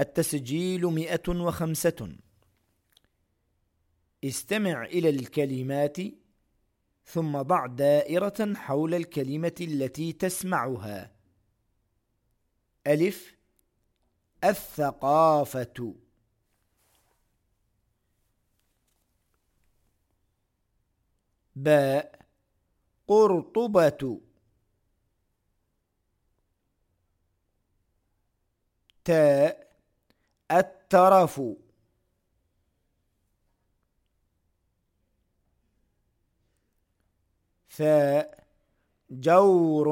التسجيل مئة وخمسة. استمع إلى الكلمات ثم ضع دائرة حول الكلمة التي تسمعها. ألف. الثقافة. باء. قرطبة. تاء. الترف. ثاء جور.